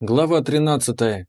Глава 13.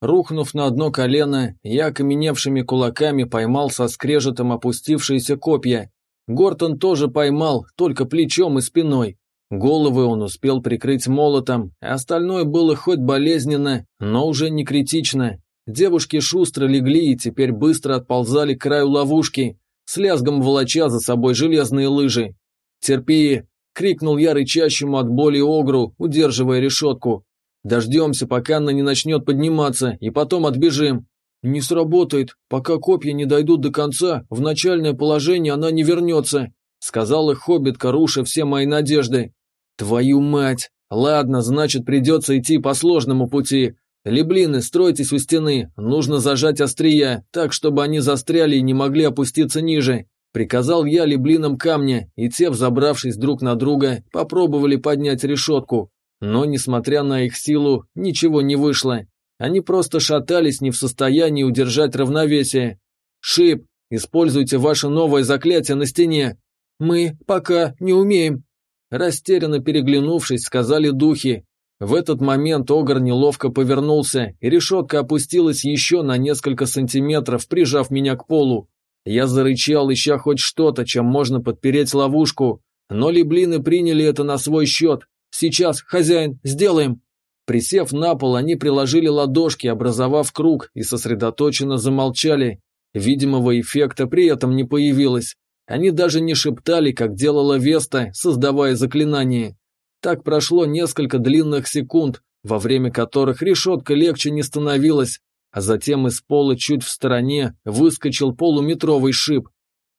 Рухнув на одно колено, я окаменевшими кулаками поймал со скрежетом опустившиеся копья. Гортон тоже поймал, только плечом и спиной. Головы он успел прикрыть молотом, остальное было хоть болезненно, но уже не критично. Девушки шустро легли и теперь быстро отползали к краю ловушки, с лязгом волоча за собой железные лыжи. «Терпи!» — крикнул я рычащему от боли огру, удерживая решетку. Дождемся, пока она не начнет подниматься, и потом отбежим. Не сработает. Пока копья не дойдут до конца, в начальное положение она не вернется, сказала хоббитка, руша все мои надежды. Твою мать! Ладно, значит, придется идти по сложному пути. Леблины, стройтесь у стены, нужно зажать острия, так, чтобы они застряли и не могли опуститься ниже. Приказал я леблинам камня, и те, взобравшись друг на друга, попробовали поднять решетку. Но, несмотря на их силу, ничего не вышло. Они просто шатались, не в состоянии удержать равновесие. «Шип, используйте ваше новое заклятие на стене». «Мы пока не умеем». Растерянно переглянувшись, сказали духи. В этот момент Огр неловко повернулся, и решетка опустилась еще на несколько сантиметров, прижав меня к полу. Я зарычал, ища хоть что-то, чем можно подпереть ловушку, но либлины приняли это на свой счет, Сейчас, хозяин, сделаем!» Присев на пол, они приложили ладошки, образовав круг, и сосредоточенно замолчали. Видимого эффекта при этом не появилось. Они даже не шептали, как делала Веста, создавая заклинание. Так прошло несколько длинных секунд, во время которых решетка легче не становилась, а затем из пола чуть в стороне выскочил полуметровый шип.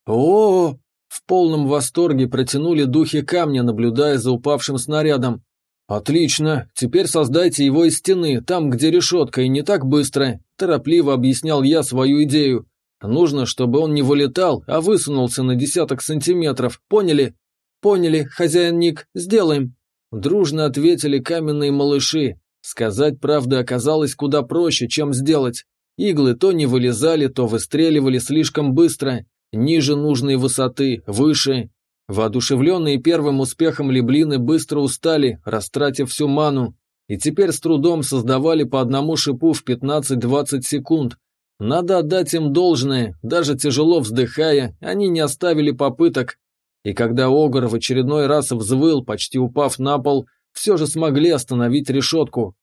о, -о, -о в полном восторге протянули духи камня, наблюдая за упавшим снарядом. «Отлично, теперь создайте его из стены, там, где решетка, и не так быстро», – торопливо объяснял я свою идею. «Нужно, чтобы он не вылетал, а высунулся на десяток сантиметров, поняли?» «Поняли, хозяин Ник, сделаем». Дружно ответили каменные малыши. Сказать правду оказалось куда проще, чем сделать. Иглы то не вылезали, то выстреливали слишком быстро, ниже нужной высоты, выше. Воодушевленные первым успехом леблины быстро устали, растратив всю ману, и теперь с трудом создавали по одному шипу в 15-20 секунд. Надо отдать им должное, даже тяжело вздыхая, они не оставили попыток. И когда Огр в очередной раз взвыл, почти упав на пол, все же смогли остановить решетку.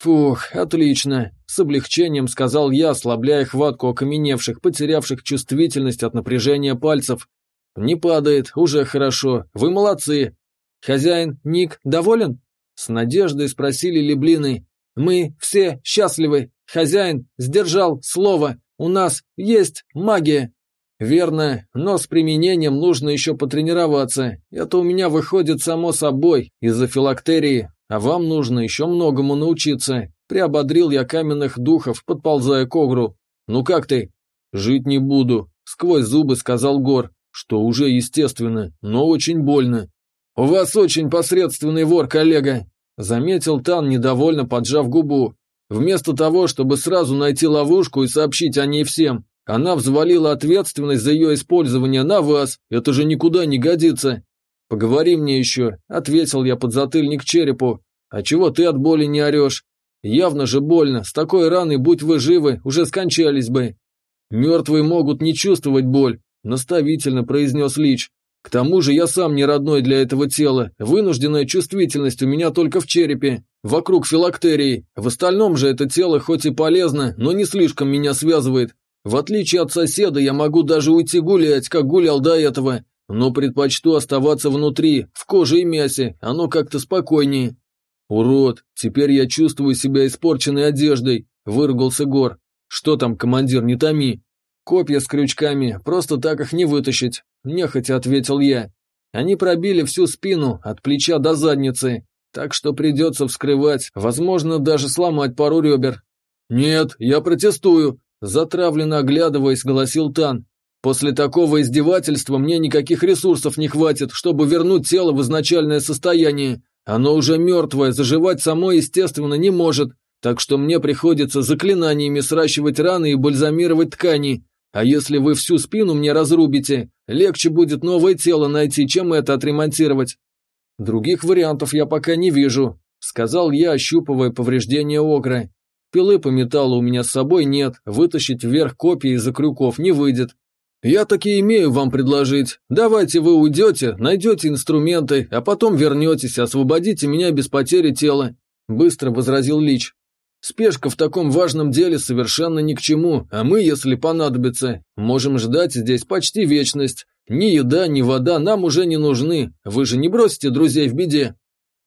«Фух, отлично!» – с облегчением сказал я, ослабляя хватку окаменевших, потерявших чувствительность от напряжения пальцев. «Не падает, уже хорошо, вы молодцы!» «Хозяин, Ник, доволен?» С надеждой спросили леблины. «Мы все счастливы. Хозяин сдержал слово. У нас есть магия». «Верно, но с применением нужно еще потренироваться. Это у меня выходит само собой, из-за филактерии, а вам нужно еще многому научиться. Приободрил я каменных духов, подползая к Огру. Ну как ты? Жить не буду, сквозь зубы сказал Гор, что уже естественно, но очень больно. У вас очень посредственный вор, коллега, заметил Тан, недовольно поджав губу. Вместо того, чтобы сразу найти ловушку и сообщить о ней всем, она взвалила ответственность за ее использование на вас. Это же никуда не годится. «Поговори мне еще», — ответил я под затыльник черепу. «А чего ты от боли не орешь? Явно же больно, с такой раной, будь вы живы, уже скончались бы». «Мертвые могут не чувствовать боль», — наставительно произнес Лич. «К тому же я сам не родной для этого тела, вынужденная чувствительность у меня только в черепе, вокруг филактерии. В остальном же это тело хоть и полезно, но не слишком меня связывает. В отличие от соседа, я могу даже уйти гулять, как гулял до этого, но предпочту оставаться внутри, в коже и мясе, оно как-то спокойнее. Урод, теперь я чувствую себя испорченной одеждой, выругался Гор. Что там, командир, не томи. Копья с крючками, просто так их не вытащить, нехотя ответил я. Они пробили всю спину, от плеча до задницы, так что придется вскрывать, возможно, даже сломать пару ребер. «Нет, я протестую», – затравленно оглядываясь, голосил Тан. После такого издевательства мне никаких ресурсов не хватит, чтобы вернуть тело в изначальное состояние. Оно уже мертвое, заживать само, естественно, не может, так что мне приходится заклинаниями сращивать раны и бальзамировать ткани. А если вы всю спину мне разрубите, легче будет новое тело найти, чем это отремонтировать. Других вариантов я пока не вижу. сказал я, ощупывая повреждения огра. Пилы по металлу у меня с собой нет, вытащить вверх копии из-за крюков не выйдет. Я таки имею вам предложить. Давайте вы уйдете, найдете инструменты, а потом вернетесь, освободите меня без потери тела. Быстро возразил Лич. Спешка в таком важном деле совершенно ни к чему, а мы, если понадобится, можем ждать здесь почти вечность. Ни еда, ни вода нам уже не нужны. Вы же не бросите друзей в беде.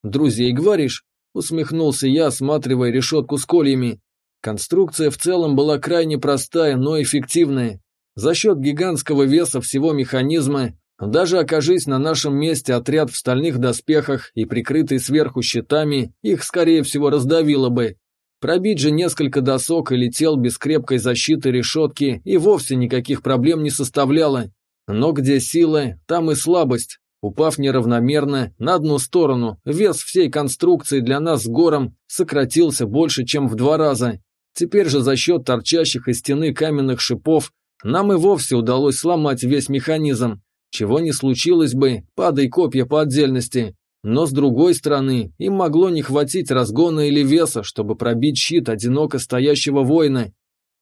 Друзей, говоришь? Усмехнулся я, осматривая решетку с кольями. Конструкция в целом была крайне простая, но эффективная. За счет гигантского веса всего механизма, даже окажись на нашем месте отряд в стальных доспехах и прикрытый сверху щитами, их, скорее всего, раздавило бы. Пробить же несколько досок и летел без крепкой защиты решетки и вовсе никаких проблем не составляло. Но где сила, там и слабость. Упав неравномерно на одну сторону, вес всей конструкции для нас с гором сократился больше, чем в два раза. Теперь же за счет торчащих из стены каменных шипов нам и вовсе удалось сломать весь механизм, чего не случилось бы, падай копья по отдельности. Но с другой стороны, им могло не хватить разгона или веса, чтобы пробить щит одиноко стоящего воина.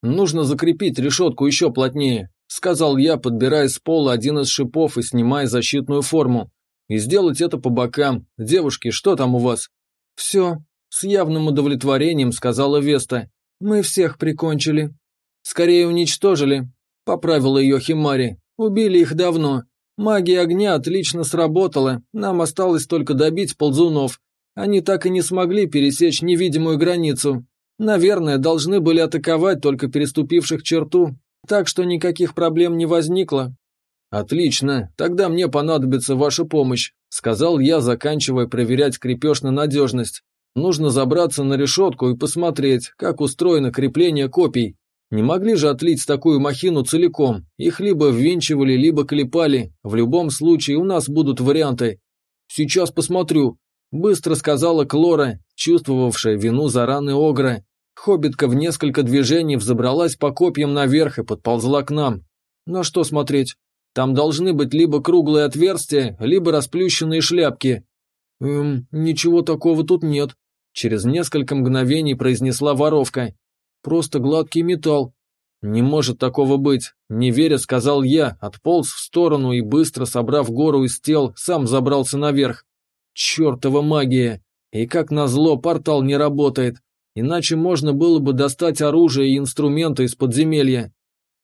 Нужно закрепить решетку еще плотнее, сказал я, подбирая с пола один из шипов и снимая защитную форму. И сделать это по бокам. Девушки, что там у вас? Все, с явным удовлетворением сказала Веста. Мы всех прикончили. Скорее уничтожили, поправила ее Химари. Убили их давно. Магия огня отлично сработала, нам осталось только добить ползунов. Они так и не смогли пересечь невидимую границу. Наверное, должны были атаковать только переступивших черту, так что никаких проблем не возникло. «Отлично, тогда мне понадобится ваша помощь», — сказал я, заканчивая проверять крепеж на надежность. «Нужно забраться на решетку и посмотреть, как устроено крепление копий. Не могли же отлить такую махину целиком. Их либо ввинчивали, либо клепали. В любом случае у нас будут варианты. Сейчас посмотрю. Быстро сказала Клора, чувствовавшая вину за раны Огра. Хоббитка в несколько движений взобралась по копьям наверх и подползла к нам. На что смотреть? Там должны быть либо круглые отверстия, либо расплющенные шляпки. Эм, ничего такого тут нет. Через несколько мгновений произнесла воровка. Просто гладкий металл. Не может такого быть, не веря, сказал я, отполз в сторону и быстро, собрав гору из тел, сам забрался наверх. Чертова магия! И как назло, портал не работает, иначе можно было бы достать оружие и инструменты из подземелья.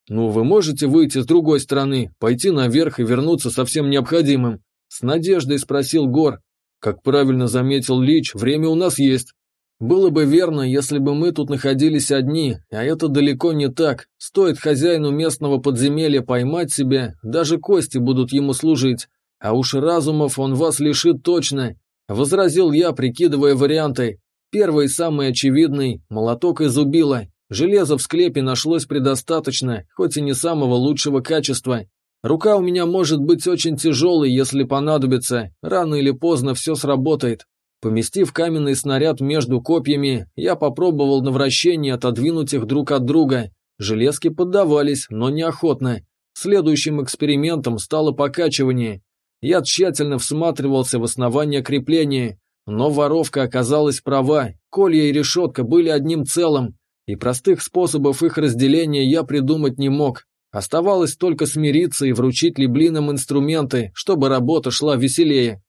Ну, вы можете выйти с другой стороны, пойти наверх и вернуться со всем необходимым? С надеждой спросил Гор. Как правильно заметил Лич, время у нас есть. Было бы верно, если бы мы тут находились одни, а это далеко не так. Стоит хозяину местного подземелья поймать себя, даже кости будут ему служить. А уж разумов он вас лишит точно, возразил я, прикидывая варианты. Первый самый очевидный – молоток из убила. Железа в склепе нашлось предостаточно, хоть и не самого лучшего качества. Рука у меня может быть очень тяжелой, если понадобится. Рано или поздно все сработает. Поместив каменный снаряд между копьями, я попробовал на вращении отодвинуть их друг от друга. Железки поддавались, но неохотно. Следующим экспериментом стало покачивание. Я тщательно всматривался в основание крепления, но воровка оказалась права, колья и решетка были одним целым, и простых способов их разделения я придумать не мог. Оставалось только смириться и вручить либлинам инструменты, чтобы работа шла веселее.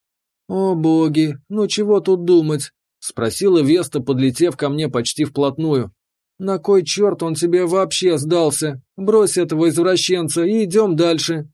«О боги, ну чего тут думать?» — спросила Веста, подлетев ко мне почти вплотную. «На кой черт он тебе вообще сдался? Брось этого извращенца и идем дальше».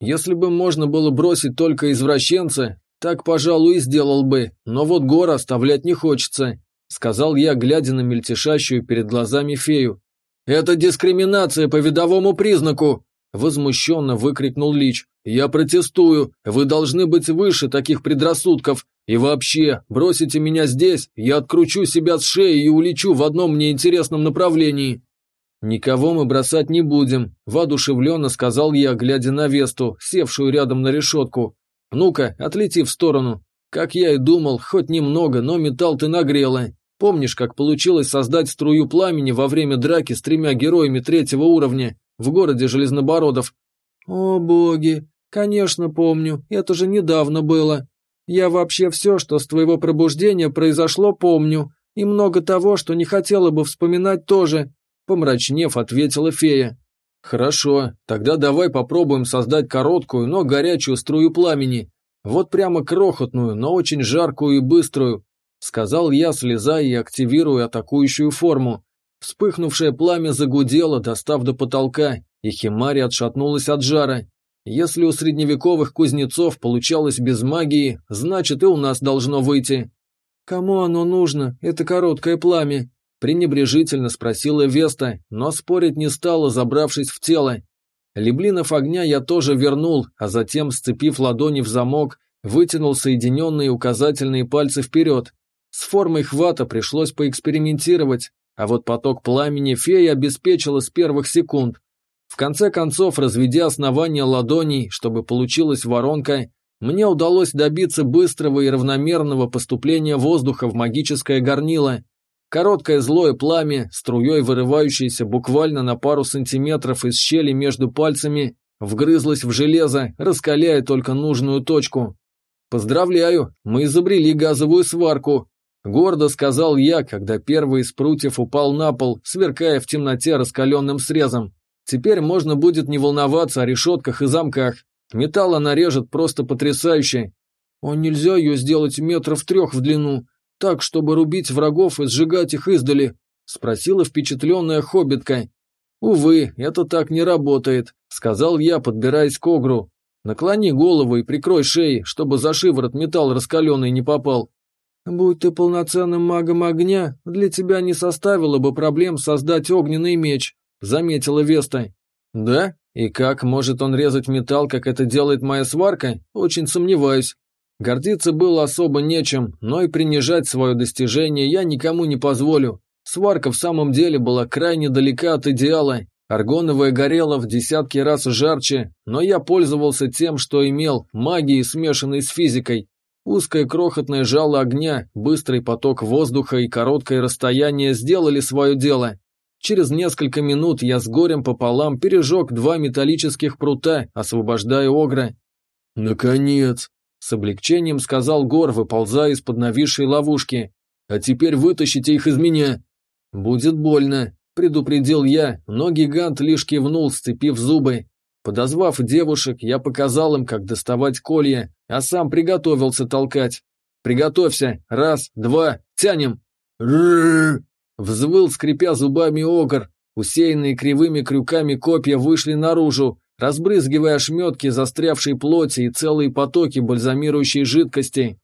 Если бы можно было бросить только извращенца, так, пожалуй, и сделал бы, но вот гор оставлять не хочется, сказал я, глядя на мельтешащую перед глазами фею. «Это дискриминация по видовому признаку!» Возмущенно выкрикнул Лич. «Я протестую! Вы должны быть выше таких предрассудков! И вообще, бросите меня здесь, я откручу себя с шеи и улечу в одном мне интересном направлении!» «Никого мы бросать не будем», – воодушевленно сказал я, глядя на Весту, севшую рядом на решетку. «Ну-ка, отлети в сторону. Как я и думал, хоть немного, но металл ты нагрела. Помнишь, как получилось создать струю пламени во время драки с тремя героями третьего уровня? В городе Железнобородов. О боги, конечно помню, это же недавно было. Я вообще все, что с твоего пробуждения произошло, помню, и много того, что не хотела бы вспоминать тоже», — помрачнев, ответила фея. «Хорошо, тогда давай попробуем создать короткую, но горячую струю пламени. Вот прямо крохотную, но очень жаркую и быструю», — сказал я, слезая и активируя атакующую форму. Вспыхнувшее пламя загудело, достав до потолка, и Химари отшатнулась от жара. Если у средневековых кузнецов получалось без магии, значит и у нас должно выйти. «Кому оно нужно, это короткое пламя?» пренебрежительно спросила Веста, но спорить не стала, забравшись в тело. Леблинов огня я тоже вернул, а затем, сцепив ладони в замок, вытянул соединенные указательные пальцы вперед. С формой хвата пришлось поэкспериментировать, а вот поток пламени фея обеспечила с первых секунд. В конце концов, разведя основание ладоней, чтобы получилась воронка, мне удалось добиться быстрого и равномерного поступления воздуха в магическое горнило. Короткое злое пламя, струей вырывающееся буквально на пару сантиметров из щели между пальцами, вгрызлось в железо, раскаляя только нужную точку. «Поздравляю, мы изобрели газовую сварку», — гордо сказал я, когда первый из прутьев упал на пол, сверкая в темноте раскаленным срезом. Теперь можно будет не волноваться о решетках и замках. Металл она режет просто потрясающе. А нельзя ее сделать метров трех в длину, так, чтобы рубить врагов и сжигать их издали? Спросила впечатленная хоббитка. Увы, это так не работает, сказал я, подбираясь к огру. Наклони голову и прикрой шеи, чтобы за шиворот металл раскаленный не попал. Будь ты полноценным магом огня, для тебя не составило бы проблем создать огненный меч, заметила Веста. Да? И как может он резать металл, как это делает моя сварка? Очень сомневаюсь. Гордиться было особо нечем, но и принижать свое достижение я никому не позволю. Сварка в самом деле была крайне далека от идеала. Аргоновая горела в десятки раз жарче, но я пользовался тем, что имел, магией, смешанной с физикой. Узкое крохотное жало огня, быстрый поток воздуха и короткое расстояние сделали свое дело. Через несколько минут я с горем пополам пережег два металлических прута, освобождая огра. «Наконец!» — с облегчением сказал Гор, выползая из-под нависшей ловушки. «А теперь вытащите их из меня!» «Будет больно», — предупредил я, но гигант лишь кивнул, сцепив зубы. Подозвав девушек, я показал им, как доставать колья, а сам приготовился толкать. «Приготовься! Раз, два, тянем!» Взвыл, скрипя зубами огр. Усеянные кривыми крюками копья вышли наружу, разбрызгивая ошметки застрявшей плоти и целые потоки бальзамирующей жидкости.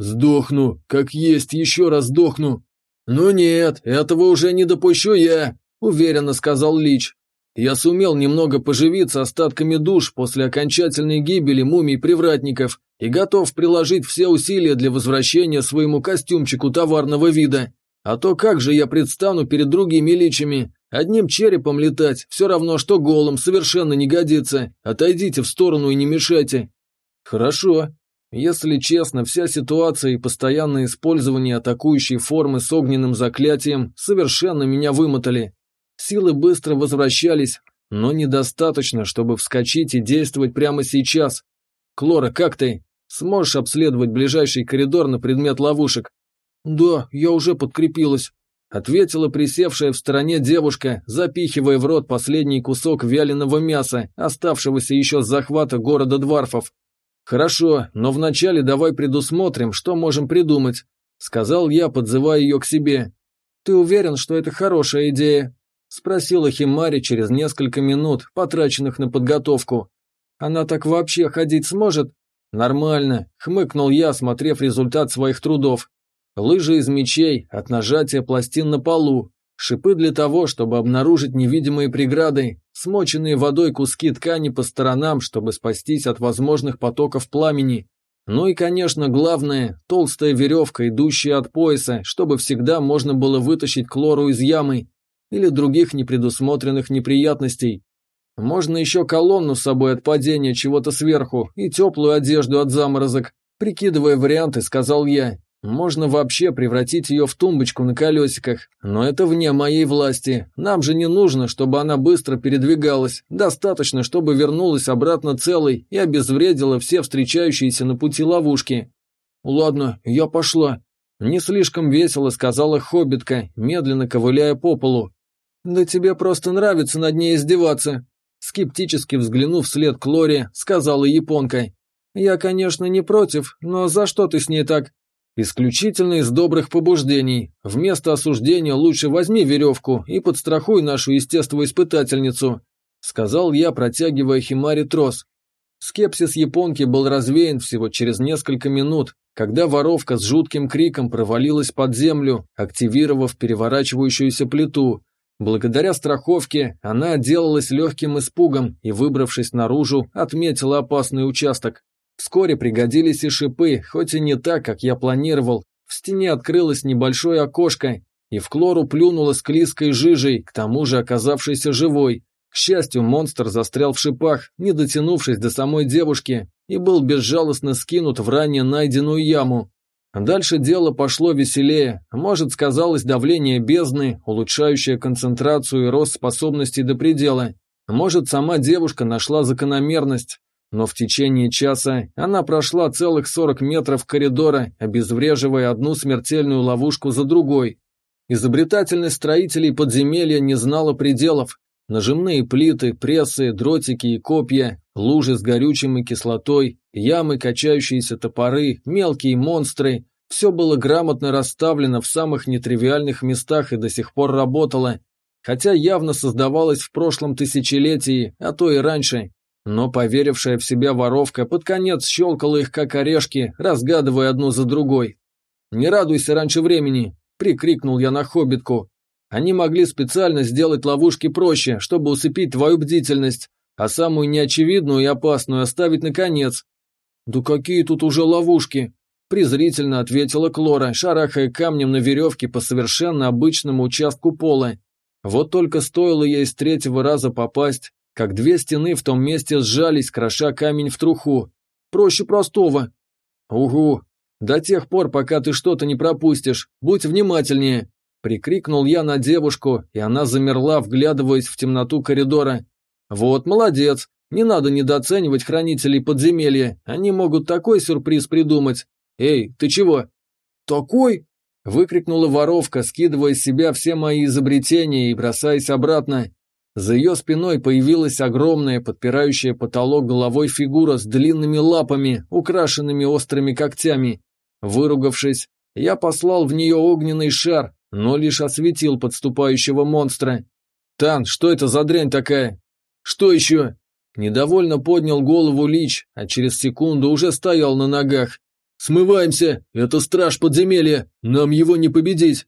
«Сдохну, как есть, еще раз сдохну!» «Ну нет, этого уже не допущу я», — уверенно сказал Лич. «Я сумел немного поживиться остатками душ после окончательной гибели мумий-привратников и готов приложить все усилия для возвращения своему костюмчику товарного вида. А то как же я предстану перед другими личами? Одним черепом летать все равно, что голым, совершенно не годится. Отойдите в сторону и не мешайте. Хорошо. Если честно, вся ситуация и постоянное использование атакующей формы с огненным заклятием совершенно меня вымотали. Силы быстро возвращались, но недостаточно, чтобы вскочить и действовать прямо сейчас. Клора, как ты? Сможешь обследовать ближайший коридор на предмет ловушек? «Да, я уже подкрепилась», — ответила присевшая в стороне девушка, запихивая в рот последний кусок вяленого мяса, оставшегося еще с захвата города Дварфов. «Хорошо, но вначале давай предусмотрим, что можем придумать», — сказал я, подзывая ее к себе. «Ты уверен, что это хорошая идея?» — спросила Химари через несколько минут, потраченных на подготовку. «Она так вообще ходить сможет?» «Нормально», — хмыкнул я, смотрев результат своих трудов. Лыжи из мечей, от нажатия пластин на полу, шипы для того, чтобы обнаружить невидимые преграды, смоченные водой куски ткани по сторонам, чтобы спастись от возможных потоков пламени. Ну и, конечно, главное, толстая веревка, идущая от пояса, чтобы всегда можно было вытащить Клору из ямы или других непредусмотренных неприятностей. Можно еще колонну с собой от падения чего-то сверху и теплую одежду от заморозок. Прикидывая варианты, сказал я, можно вообще превратить ее в тумбочку на колесиках, но это вне моей власти. Нам же не нужно, чтобы она быстро передвигалась. Достаточно, чтобы вернулась обратно целой и обезвредила все встречающиеся на пути ловушки. «Ладно, я пошла», — не слишком весело сказала хоббитка, медленно ковыляя по полу. «Да тебе просто нравится над ней издеваться», — скептически взглянув вслед к Лоре, сказала японка. «Я, конечно, не против, но за что ты с ней так?» «Исключительно из добрых побуждений. Вместо осуждения лучше возьми веревку и подстрахуй нашу естествоиспытательницу», — сказал я, протягивая Химаре трос. Скепсис японки был развеян всего через несколько минут, когда воровка с жутким криком провалилась под землю, активировав переворачивающуюся плиту. Благодаря страховке она отделалась легким испугом и, выбравшись наружу, отметила опасный участок. Вскоре пригодились и шипы, хоть и не так, как я планировал. В стене открылось небольшое окошко, и в Клору плюнула склизкой жижей, к тому же оказавшейся живой. К счастью, монстр застрял в шипах, не дотянувшись до самой девушки, и был безжалостно скинут в ранее найденную яму. Дальше дело пошло веселее. Может, сказалось давление бездны, улучшающее концентрацию и рост способностей до предела. Может, сама девушка нашла закономерность. Но в течение часа она прошла целых 40 метров коридора, обезвреживая одну смертельную ловушку за другой. Изобретательность строителей подземелья не знала пределов. Нажимные плиты, прессы, дротики и копья, лужи с горючим и кислотой, ямы, качающиеся топоры, мелкие монстры – все было грамотно расставлено в самых нетривиальных местах и до сих пор работало, хотя явно создавалось в прошлом тысячелетии, а то и раньше. Но поверившая в себя воровка под конец щелкала их как орешки, разгадывая одну за другой. «Не радуйся раньше времени!» – прикрикнул я на хоббитку, они могли специально сделать ловушки проще, чтобы усыпить твою бдительность, а самую неочевидную и опасную оставить наконец. «Да какие тут уже ловушки?» – презрительно ответила Клора, шарахая камнем на веревке по совершенно обычному участку пола. Вот только стоило ей с третьего раза попасть, как две стены в том месте сжались, кроша камень в труху. Проще простого. «Угу. До тех пор, пока ты что-то не пропустишь, будь внимательнее», Прикрикнул я на девушку, и она замерла, вглядываясь в темноту коридора. «Вот, молодец! Не надо недооценивать хранителей подземелья, они могут такой сюрприз придумать. Эй, ты чего?» «Такой?» – выкрикнула воровка, скидывая с себя все мои изобретения и бросаясь обратно. За ее спиной появилась огромная, подпирающая потолок головой фигура с длинными лапами, украшенными острыми когтями. Выругавшись, я послал в нее огненный шар, но лишь осветил подступающего монстра. «Тан, что это за дрянь такая?» «Что еще?» Недовольно поднял голову Лич, а через секунду уже стоял на ногах. «Смываемся! Это страж подземелья! Нам его не победить!»